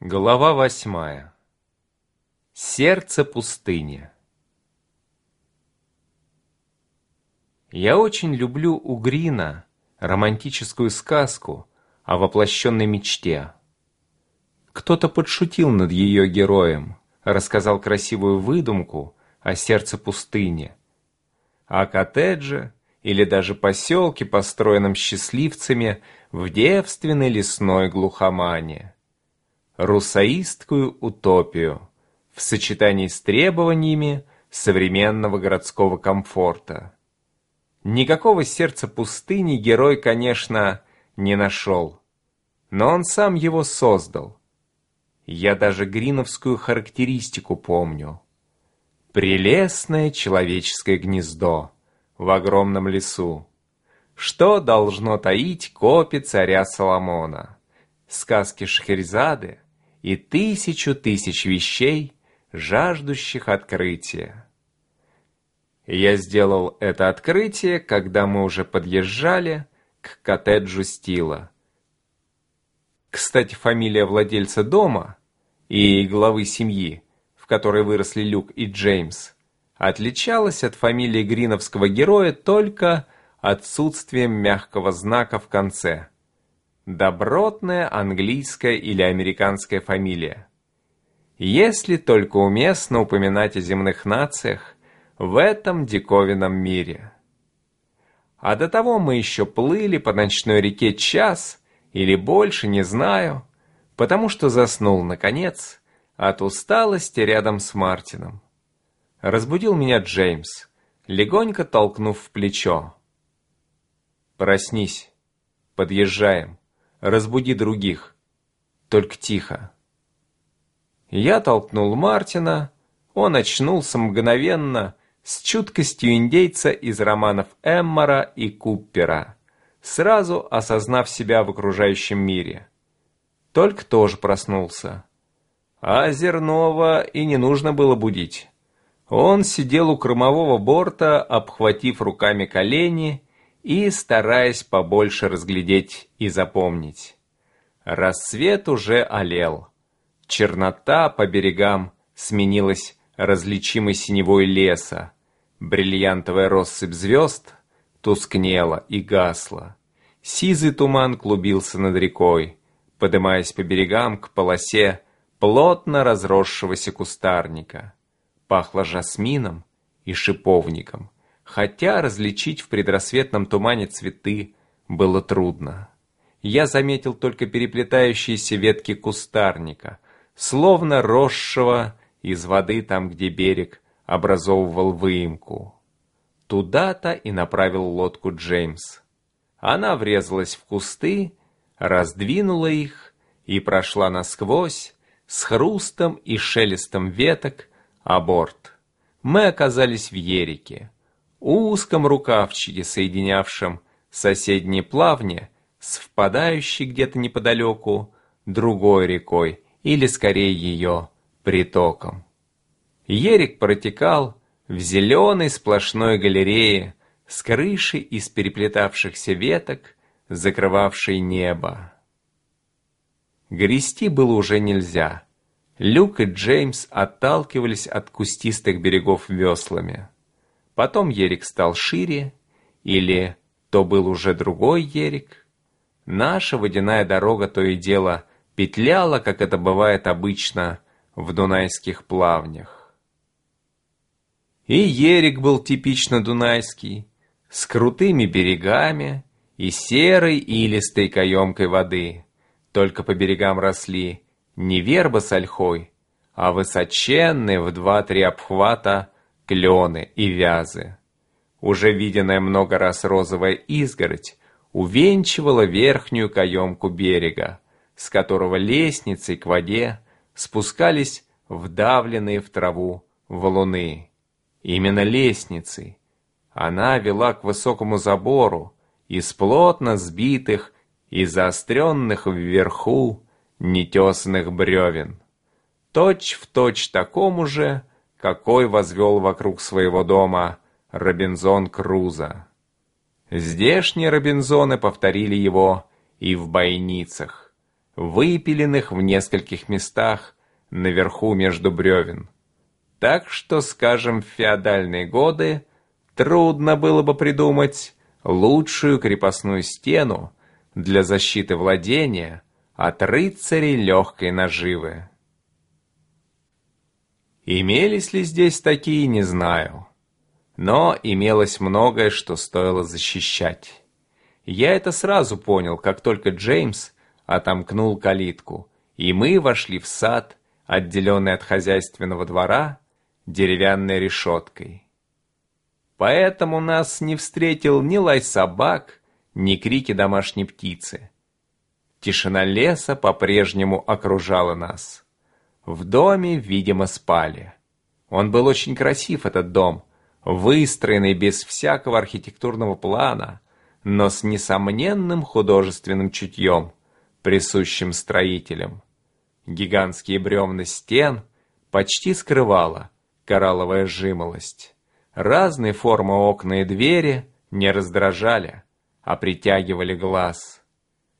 Глава восьмая. Сердце пустыни. Я очень люблю у Грина романтическую сказку о воплощенной мечте. Кто-то подшутил над ее героем, рассказал красивую выдумку о сердце пустыни, о коттедже или даже поселке, построенном счастливцами в девственной лесной глухомане русаистскую утопию в сочетании с требованиями современного городского комфорта. Никакого сердца пустыни герой, конечно, не нашел, но он сам его создал. Я даже гриновскую характеристику помню. Прелестное человеческое гнездо в огромном лесу. Что должно таить копи царя Соломона? Сказки Шахерезады и тысячу тысяч вещей, жаждущих открытия. Я сделал это открытие, когда мы уже подъезжали к коттеджу Стила. Кстати, фамилия владельца дома и главы семьи, в которой выросли Люк и Джеймс, отличалась от фамилии гриновского героя только отсутствием мягкого знака в конце – добротная английская или американская фамилия. Если только уместно упоминать о земных нациях в этом диковинном мире. А до того мы еще плыли по ночной реке час или больше, не знаю, потому что заснул, наконец, от усталости рядом с Мартином. Разбудил меня Джеймс, легонько толкнув в плечо. «Проснись, подъезжаем» разбуди других. Только тихо. Я толкнул Мартина, он очнулся мгновенно, с чуткостью индейца из романов Эммора и Куппера, сразу осознав себя в окружающем мире. Только тоже проснулся. А Зернова и не нужно было будить. Он сидел у кормового борта, обхватив руками колени и стараясь побольше разглядеть и запомнить. Рассвет уже олел. Чернота по берегам сменилась различимой синевой леса. Бриллиантовая россыпь звезд тускнела и гасла. Сизый туман клубился над рекой, подымаясь по берегам к полосе плотно разросшегося кустарника. Пахло жасмином и шиповником хотя различить в предрассветном тумане цветы было трудно. Я заметил только переплетающиеся ветки кустарника, словно росшего из воды там, где берег образовывал выемку. Туда-то и направил лодку Джеймс. Она врезалась в кусты, раздвинула их и прошла насквозь с хрустом и шелестом веток о борт. Мы оказались в Ерике узком рукавчике, соединявшем соседние плавни с впадающей где-то неподалеку другой рекой, или скорее ее притоком. Ерик протекал в зеленой сплошной галерее с крышей из переплетавшихся веток, закрывавшей небо. Грести было уже нельзя. Люк и Джеймс отталкивались от кустистых берегов веслами. Потом Ерик стал шире, или то был уже другой Ерик. Наша водяная дорога то и дело петляла, как это бывает обычно в дунайских плавнях. И Ерик был типично дунайский, с крутыми берегами и серой илистой каемкой воды. Только по берегам росли не верба с ольхой, а высоченные в два-три обхвата клены и вязы. Уже виденная много раз розовая изгородь увенчивала верхнюю каемку берега, с которого лестницей к воде спускались вдавленные в траву валуны. Именно лестницей. Она вела к высокому забору из плотно сбитых и заостренных вверху нетесанных бревен. Точь в точь такому же, какой возвел вокруг своего дома Робинзон Крузо. Здешние Робинзоны повторили его и в бойницах, выпиленных в нескольких местах наверху между бревен. Так что, скажем, в феодальные годы трудно было бы придумать лучшую крепостную стену для защиты владения от рыцарей легкой наживы. Имелись ли здесь такие, не знаю. Но имелось многое, что стоило защищать. Я это сразу понял, как только Джеймс отомкнул калитку, и мы вошли в сад, отделенный от хозяйственного двора деревянной решеткой. Поэтому нас не встретил ни лай собак, ни крики домашней птицы. Тишина леса по-прежнему окружала нас. В доме, видимо, спали. Он был очень красив, этот дом, выстроенный без всякого архитектурного плана, но с несомненным художественным чутьем, присущим строителям. Гигантские бревна стен почти скрывала коралловая жимолость. Разные формы окна и двери не раздражали, а притягивали глаз.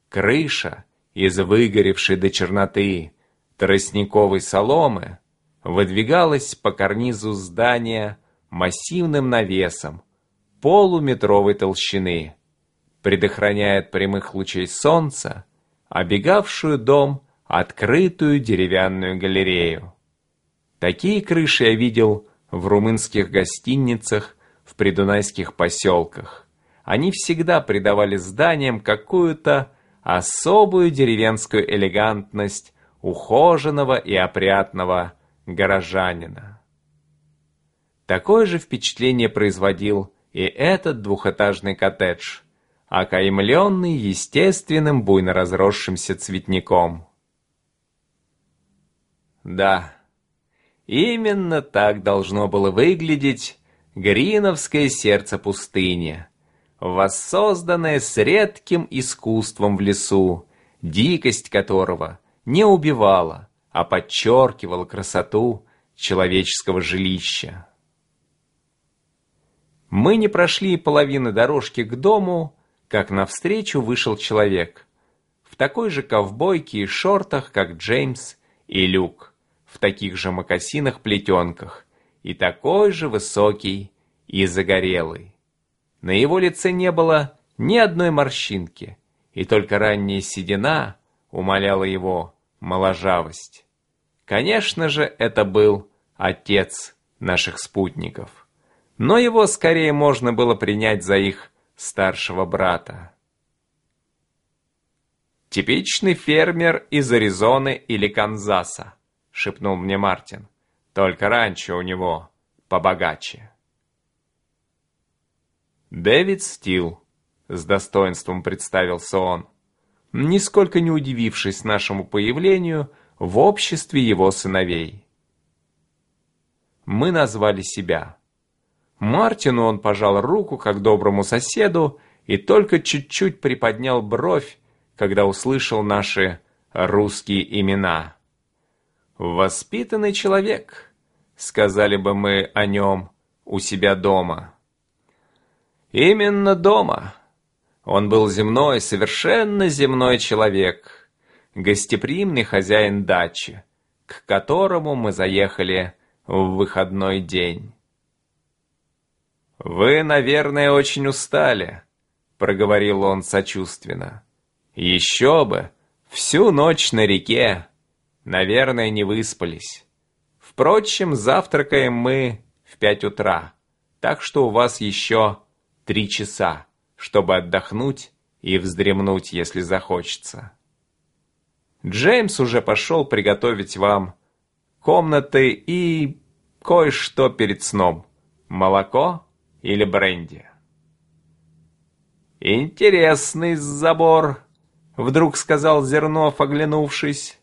Крыша из выгоревшей до черноты тростниковой соломы выдвигалась по карнизу здания массивным навесом полуметровой толщины, предохраняя от прямых лучей солнца обегавшую дом открытую деревянную галерею. Такие крыши я видел в румынских гостиницах в придунайских поселках. Они всегда придавали зданиям какую-то особую деревенскую элегантность ухоженного и опрятного горожанина. Такое же впечатление производил и этот двухэтажный коттедж, окаймленный естественным буйно разросшимся цветником. Да, именно так должно было выглядеть Гриновское сердце пустыни, воссозданное с редким искусством в лесу, дикость которого не убивала, а подчеркивала красоту человеческого жилища. Мы не прошли половины дорожки к дому, как навстречу вышел человек в такой же ковбойке и шортах, как Джеймс и Люк, в таких же мокасинах-плетенках, и такой же высокий и загорелый. На его лице не было ни одной морщинки, и только ранняя седина умоляла его моложавость. Конечно же, это был отец наших спутников, но его скорее можно было принять за их старшего брата. «Типичный фермер из Аризоны или Канзаса», — шепнул мне Мартин. «Только раньше у него побогаче». «Дэвид Стил», — с достоинством представился он, нисколько не удивившись нашему появлению в обществе его сыновей. Мы назвали себя. Мартину он пожал руку, как доброму соседу, и только чуть-чуть приподнял бровь, когда услышал наши русские имена. «Воспитанный человек», — сказали бы мы о нем у себя дома. Именно дома. Он был земной, совершенно земной человек, гостеприимный хозяин дачи, к которому мы заехали в выходной день. «Вы, наверное, очень устали», — проговорил он сочувственно. «Еще бы! Всю ночь на реке. Наверное, не выспались. Впрочем, завтракаем мы в пять утра, так что у вас еще три часа, чтобы отдохнуть и вздремнуть, если захочется. Джеймс уже пошел приготовить вам комнаты и кое-что перед сном. Молоко или бренди. «Интересный забор», — вдруг сказал Зернов, оглянувшись.